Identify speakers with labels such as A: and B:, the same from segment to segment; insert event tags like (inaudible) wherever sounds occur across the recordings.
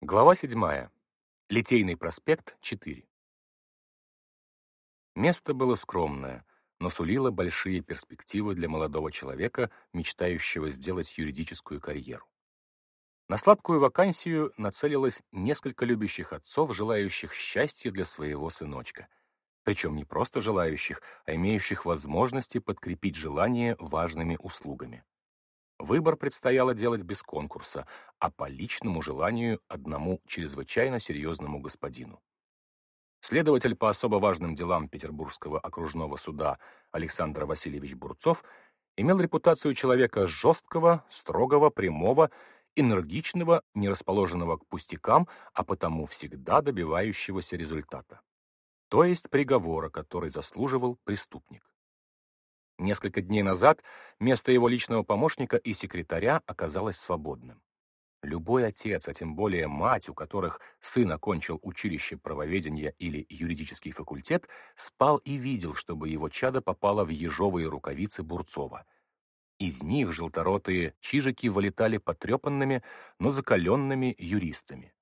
A: Глава 7. Литейный проспект, 4. Место было скромное, но сулило большие перспективы для молодого человека, мечтающего сделать юридическую карьеру. На сладкую вакансию нацелилось несколько любящих отцов, желающих счастья для своего сыночка. Причем не просто желающих, а имеющих возможности подкрепить желание важными услугами. Выбор предстояло делать без конкурса, а по личному желанию одному чрезвычайно серьезному господину. Следователь по особо важным делам Петербургского окружного суда Александр Васильевич Бурцов имел репутацию человека жесткого, строгого, прямого, энергичного, не расположенного к пустякам, а потому всегда добивающегося результата. То есть приговора, который заслуживал преступник. Несколько дней назад место его личного помощника и секретаря оказалось свободным. Любой отец, а тем более мать, у которых сын окончил училище правоведения или юридический факультет, спал и видел, чтобы его чадо попало в ежовые рукавицы Бурцова. Из них желторотые чижики вылетали потрепанными, но закаленными юристами.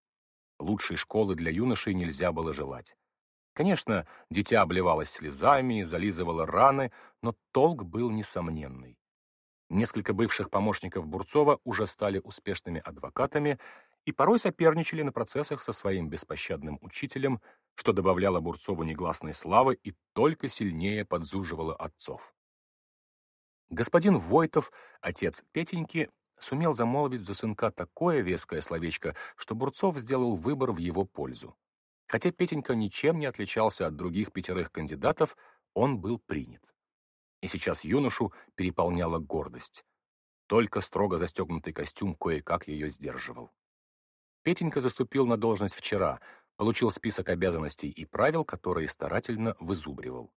A: Лучшей школы для юношей нельзя было желать. Конечно, дитя обливалось слезами, зализывало раны, но толк был несомненный. Несколько бывших помощников Бурцова уже стали успешными адвокатами и порой соперничали на процессах со своим беспощадным учителем, что добавляло Бурцову негласной славы и только сильнее подзуживало отцов. Господин Войтов, отец Петеньки, сумел замолвить за сынка такое веское словечко, что Бурцов сделал выбор в его пользу. Хотя Петенька ничем не отличался от других пятерых кандидатов, он был принят. И сейчас юношу переполняла гордость. Только строго застегнутый костюм кое-как ее сдерживал. Петенька заступил на должность вчера, получил список обязанностей и правил, которые старательно вызубривал.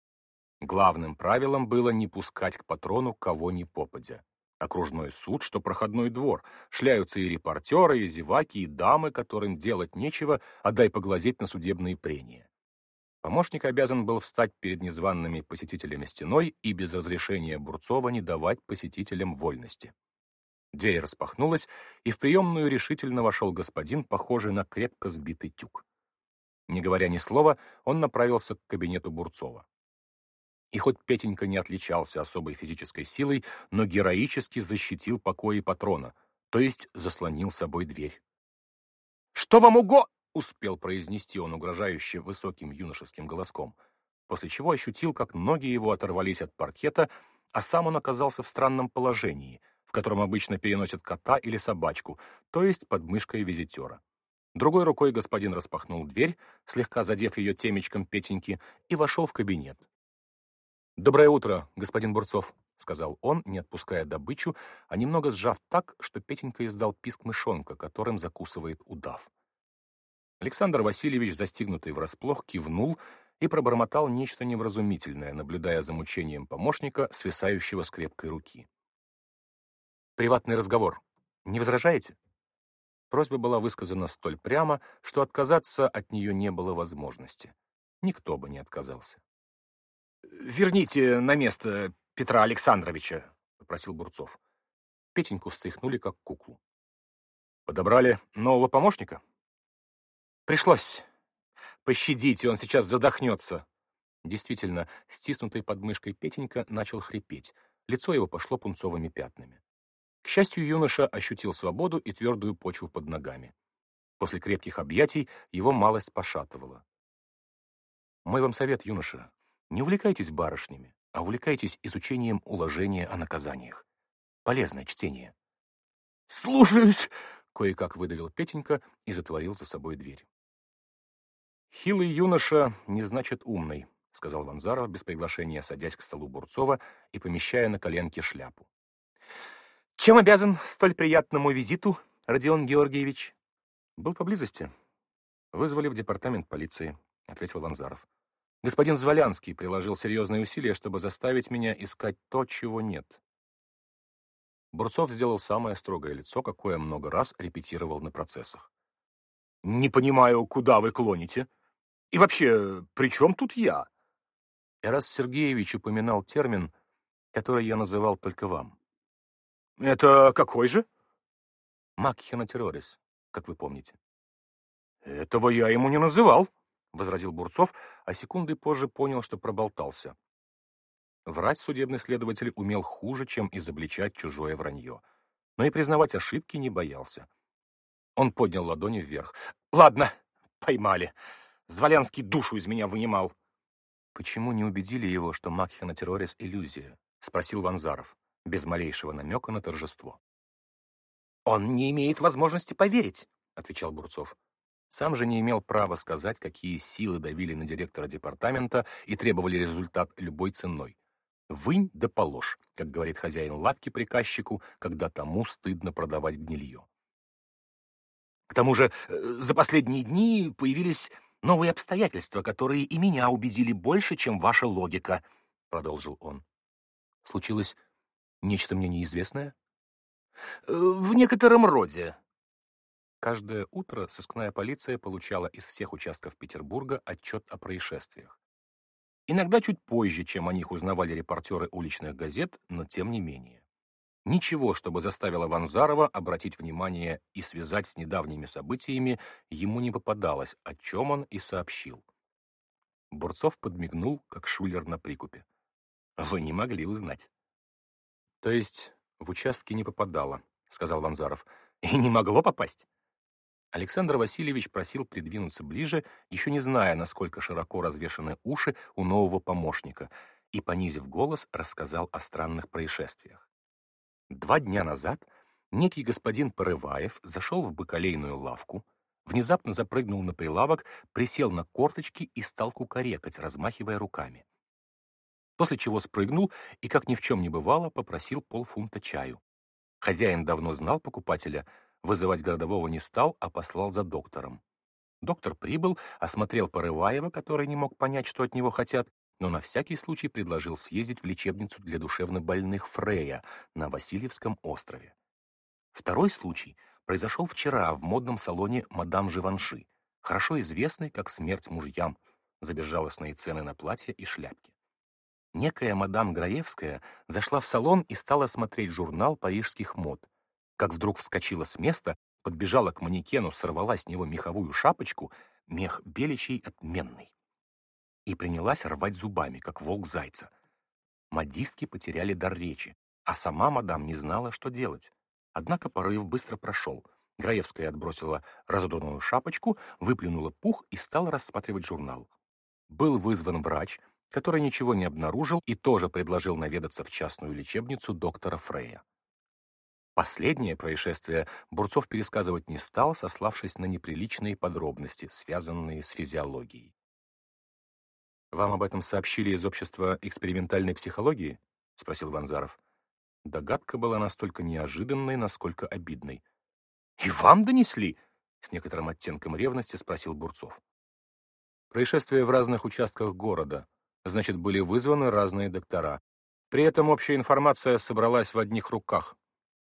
A: Главным правилом было не пускать к патрону кого ни попадя. Окружной суд, что проходной двор. Шляются и репортеры, и зеваки, и дамы, которым делать нечего, а дай поглазеть на судебные прения. Помощник обязан был встать перед незваными посетителями стеной и без разрешения Бурцова не давать посетителям вольности. Дверь распахнулась, и в приемную решительно вошел господин, похожий на крепко сбитый тюк. Не говоря ни слова, он направился к кабинету Бурцова. И хоть Петенька не отличался особой физической силой, но героически защитил покои патрона, то есть заслонил собой дверь. «Что вам уго...» — успел произнести он угрожающе высоким юношеским голоском, после чего ощутил, как ноги его оторвались от паркета, а сам он оказался в странном положении, в котором обычно переносят кота или собачку, то есть под мышкой визитера. Другой рукой господин распахнул дверь, слегка задев ее темечком Петеньки, и вошел в кабинет. «Доброе утро, господин Бурцов», — сказал он, не отпуская добычу, а немного сжав так, что Петенька издал писк мышонка, которым закусывает удав. Александр Васильевич, застигнутый врасплох, кивнул и пробормотал нечто невразумительное, наблюдая за мучением помощника, свисающего с крепкой руки. «Приватный разговор. Не возражаете?» Просьба была высказана столь прямо, что отказаться от нее не было возможности. Никто бы не отказался. «Верните на место Петра Александровича», — попросил Бурцов. Петеньку встряхнули, как куклу. «Подобрали нового помощника?» «Пришлось. Пощадите, он сейчас задохнется». Действительно, стиснутый под мышкой Петенька начал хрипеть. Лицо его пошло пунцовыми пятнами. К счастью, юноша ощутил свободу и твердую почву под ногами. После крепких объятий его малость пошатывала. «Мой вам совет, юноша, не увлекайтесь барышнями, а увлекайтесь изучением уложения о наказаниях. Полезное чтение. «Слушаюсь!» — кое-как выдавил Петенька и затворил за собой дверь. «Хилый юноша не значит умный», — сказал Ванзаров без приглашения, садясь к столу Бурцова и помещая на коленке шляпу. «Чем обязан столь приятному визиту, Родион Георгиевич?» «Был поблизости. Вызвали в департамент полиции», — ответил Ванзаров. Господин Зволянский приложил серьезные усилия, чтобы заставить меня искать то, чего нет. Бурцов сделал самое строгое лицо, какое много раз репетировал на процессах. «Не понимаю, куда вы клоните? И вообще, при чем тут я?» Эрас Сергеевич упоминал термин, который я называл только вам. «Это какой же?» «Макхенотерорис, как вы помните». Этого я ему не называл, возразил Бурцов, а секунды позже понял, что проболтался. Врать судебный следователь умел хуже, чем изобличать чужое вранье. Но и признавать ошибки не боялся. Он поднял ладони вверх. «Ладно, поймали. Зволенский душу из меня вынимал». «Почему не убедили его, что Макхена террорис — иллюзия?» — спросил Ванзаров, без малейшего намека на торжество.
B: «Он не имеет возможности поверить», — отвечал Бурцов.
A: Сам же не имел права сказать, какие силы давили на директора департамента и требовали результат любой ценой. «Вынь да положь», как говорит хозяин лавки приказчику, когда тому стыдно продавать гнилье.
B: К тому же э, за последние дни появились новые обстоятельства, которые и меня убедили больше, чем ваша логика», — продолжил он.
A: «Случилось нечто мне неизвестное?»
B: «Э, «В некотором роде».
A: Каждое утро сыскная полиция получала из всех участков Петербурга отчет о происшествиях. Иногда чуть позже, чем о них узнавали репортеры уличных газет, но тем не менее. Ничего, чтобы заставило Ванзарова обратить внимание и связать с недавними событиями, ему не попадалось, о чем он и сообщил. Бурцов подмигнул, как шулер на прикупе. «Вы не могли узнать». «То есть в участке не попадало», — сказал Ванзаров. «И не могло попасть?» Александр Васильевич просил придвинуться ближе, еще не зная, насколько широко развешаны уши у нового помощника, и, понизив голос, рассказал о странных происшествиях. Два дня назад некий господин Порываев зашел в бакалейную лавку, внезапно запрыгнул на прилавок, присел на корточки и стал кукарекать, размахивая руками. После чего спрыгнул и, как ни в чем не бывало, попросил полфунта чаю. Хозяин давно знал покупателя, вызывать городового не стал, а послал за доктором. Доктор прибыл, осмотрел Порываева, который не мог понять, что от него хотят, но на всякий случай предложил съездить в лечебницу для душевнобольных Фрея на Васильевском острове. Второй случай произошел вчера в модном салоне «Мадам Живанши», хорошо известный как «Смерть мужьям» за безжалостные цены на платья и шляпки. Некая мадам Граевская зашла в салон и стала смотреть журнал парижских мод. Как вдруг вскочила с места, подбежала к манекену, сорвала с него меховую шапочку, мех беличий отменный и принялась рвать зубами, как волк зайца. Модистки потеряли дар речи, а сама мадам не знала, что делать. Однако порыв быстро прошел. Граевская отбросила разодранную шапочку, выплюнула пух и стала рассматривать журнал. Был вызван врач, который ничего не обнаружил и тоже предложил наведаться в частную лечебницу доктора Фрея. Последнее происшествие Бурцов пересказывать не стал, сославшись на неприличные подробности, связанные с физиологией. «Вам об этом сообщили из общества экспериментальной психологии?» — спросил Ванзаров. Догадка была настолько неожиданной, насколько обидной. «И вам донесли?» — с некоторым оттенком ревности спросил Бурцов. Происшествия в разных участках города. Значит, были вызваны разные доктора. При этом общая информация собралась в одних руках.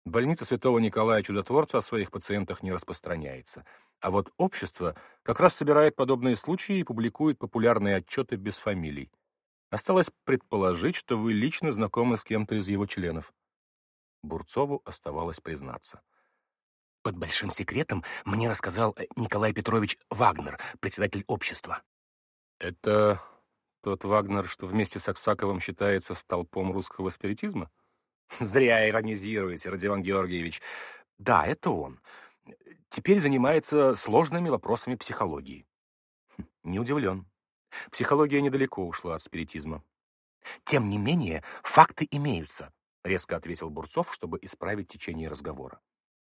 A: Больница Святого Николая Чудотворца о своих пациентах не распространяется. А вот общество как раз собирает подобные случаи и публикует популярные отчеты без фамилий. Осталось предположить, что вы лично знакомы с кем-то из его членов. Бурцову оставалось признаться.
B: «Под большим секретом мне рассказал э, Николай Петрович Вагнер, председатель общества».
A: «Это тот Вагнер, что вместе с Аксаковым считается столпом русского спиритизма?» (laughs)
B: Зря иронизируете, Родион Георгиевич. Да, это он. Теперь занимается сложными вопросами психологии.
A: Хм, не удивлен. Психология недалеко ушла от спиритизма.
B: Тем не менее, факты имеются, резко ответил Бурцов, чтобы исправить течение разговора.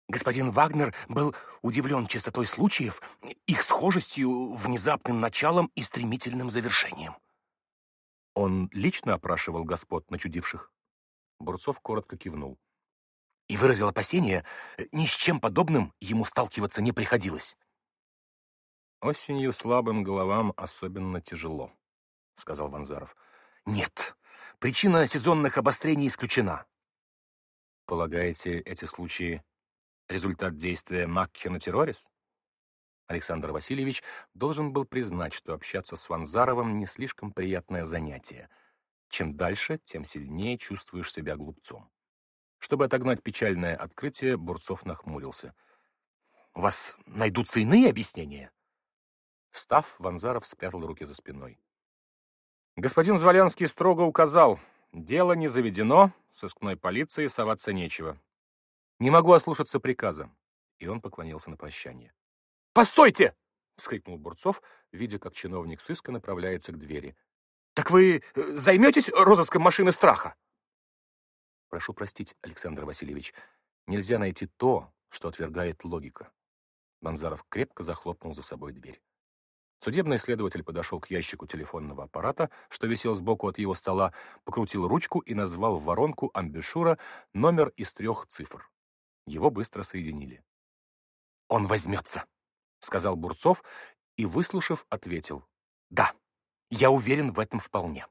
B: Господин Вагнер был удивлен частотой случаев, их схожестью, внезапным началом и стремительным завершением.
A: Он лично опрашивал господ начудивших? Бурцов коротко кивнул.
B: И выразил опасение, ни с чем подобным ему сталкиваться не приходилось.
A: «Осенью слабым головам особенно тяжело», — сказал Ванзаров.
B: «Нет, причина сезонных обострений исключена».
A: «Полагаете, эти случаи — результат действия Макхена террорис?» Александр Васильевич должен был признать, что общаться с Ванзаровым не слишком приятное занятие — чем дальше, тем сильнее чувствуешь себя глупцом. Чтобы отогнать печальное открытие, Бурцов нахмурился.
B: «У вас найдутся иные объяснения?»
A: Став, Ванзаров спрятал руки за спиной. Господин Зволянский строго указал, дело не заведено, сыскной полиции соваться нечего. Не могу ослушаться приказа. И он поклонился на прощание.
B: «Постойте!» — вскрикнул
A: Бурцов, видя, как чиновник сыска направляется к двери.
B: «Так вы э, займетесь розыском машины страха?»
A: Прошу простить, Александр Васильевич, нельзя найти то, что отвергает логика. Банзаров крепко захлопнул за собой дверь. Судебный следователь подошел к ящику телефонного аппарата, что висел сбоку от его стола, покрутил ручку и назвал в воронку амбишура номер из трех цифр. Его быстро соединили.
B: «Он возьмется», — сказал Бурцов и, выслушав, ответил. «Да, я уверен в этом вполне».